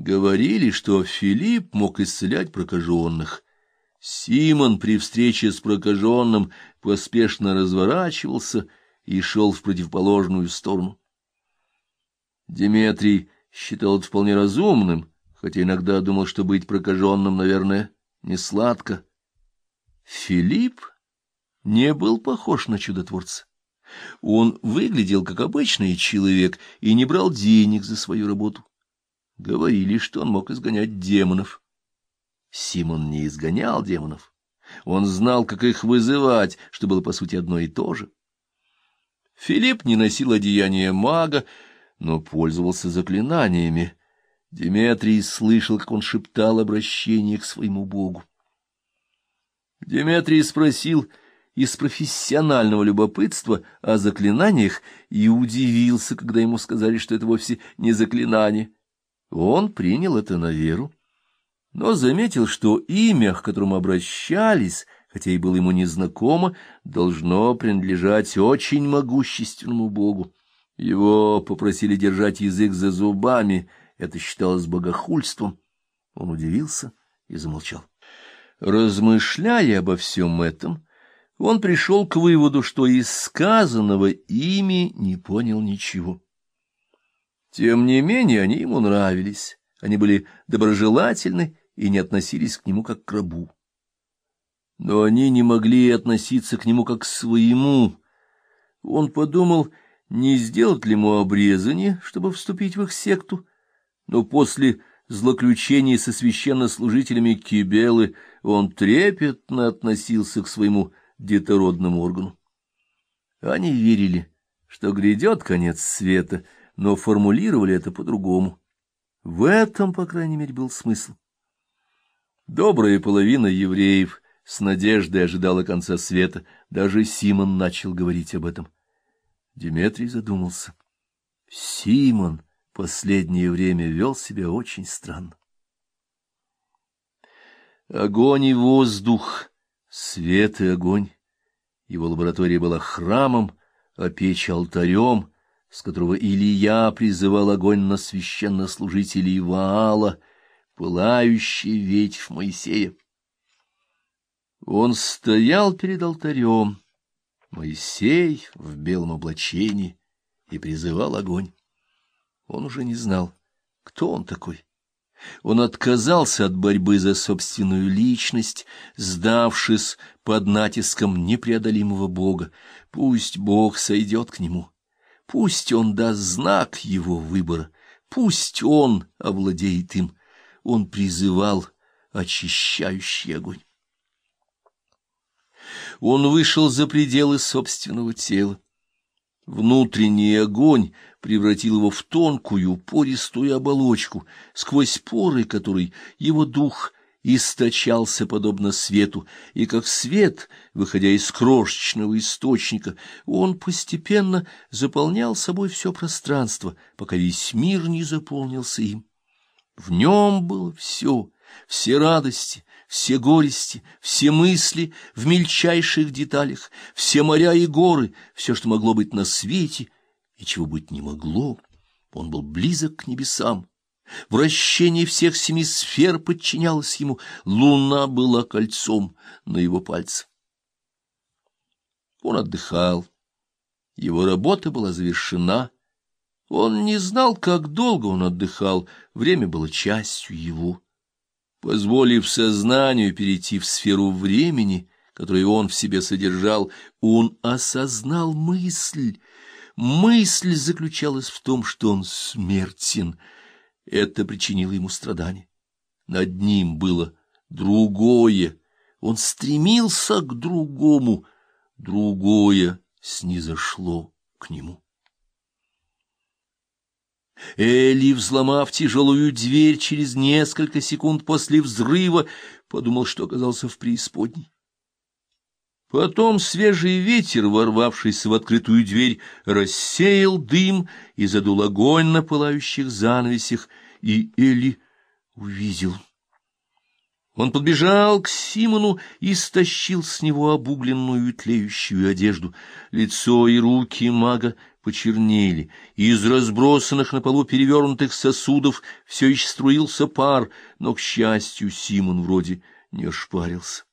Говорили, что Филипп мог исцелять прокаженных. Симон при встрече с прокаженным поспешно разворачивался и шел в противоположную сторону. Деметрий считал это вполне разумным, хотя иногда думал, что быть прокаженным, наверное, не сладко. Филипп не был похож на чудотворца. Он выглядел как обычный человек и не брал денег за свою работу. Говорили, что он мог изгонять демонов. Симон не изгонял демонов. Он знал, как их вызывать, что было, по сути, одно и то же. Филипп не носил одеяния мага, но пользовался заклинаниями. Деметрий слышал, как он шептал обращение к своему богу. Деметрий спросил из профессионального любопытства о заклинаниях и удивился, когда ему сказали, что это вовсе не заклинание. Он принял это на веру, но заметил, что имя, к которому обращались, хотя и было ему незнакомо, должно принадлежать очень могущественному богу. Его попросили держать язык за зубами, это считалось богохульством. Он удивился и замолчал. Размышляя обо всем этом, он пришел к выводу, что из сказанного ими не понял ничего. Тем не менее, они ему нравились, они были доброжелательны и не относились к нему как к рабу. Но они не могли относиться к нему как к своему. Он подумал, не сделать ли ему обрезание, чтобы вступить в их секту, но после злоключений со священнослужителями Кибелы он трепетно относился к своему детородному органу. Они верили, что грядет конец света, но формулировали это по-другому. В этом, по крайней мере, был смысл. Добрая половина евреев с надеждой ожидала конца света, даже Симон начал говорить об этом. Дмитрий задумался. Симон последнее время вел себя очень странно. Огонь и воздух, свет и огонь. Его лаборатория была храмом, а печь — алтарем, с которого Илья призывал огонь на священнослужителей Ваала, пылающий ветвь Моисея. Он стоял перед алтарем, Моисей в белом облачении, и призывал огонь. Он уже не знал, кто он такой. Он отказался от борьбы за собственную личность, сдавшись под натиском непреодолимого Бога. Пусть Бог сойдет к нему, пусть он даст знак его выбора, пусть он овладеет им. Он призывал очищающий огонь. Он вышел за пределы собственного тела. Внутренний огонь превратил его в тонкую, пористую оболочку, сквозь поры которой его дух источался подобно свету, и как свет, выходя из крошечного источника, он постепенно заполнял собой все пространство, пока весь мир не заполнился им. В нем было все, все радости, все горести, все мысли в мельчайших деталях, все моря и горы, все, что могло быть на свете и чего быть не могло. Он был близок к небесам. Вращение всех семи сфер подчинялось ему, луна была кольцом на его пальце. Он отдыхал, его работа была завершена. Он не знал, как долго он отдыхал, время было частью его. Позволив сознанию перейти в сферу времени, которую он в себе содержал, он осознал мысль. Мысль заключалась в том, что он смертен. Это причинило ему страдания. Над ним было другое. Он стремился к другому. Другое снизошло к нему. Эли, взломав тяжелую дверь через несколько секунд после взрыва, подумал, что оказался в преисподней. Потом свежий ветер, ворвавшийся в открытую дверь, рассеял дым и задул огонь на пылающих занавесях, и Эли увидел. Он подбежал к Симону и стащил с него обугленную и тлеющую одежду. Лицо и руки мага почернели, и из разбросанных на полу перевернутых сосудов все еще струился пар, но, к счастью, Симон вроде не ошпарился.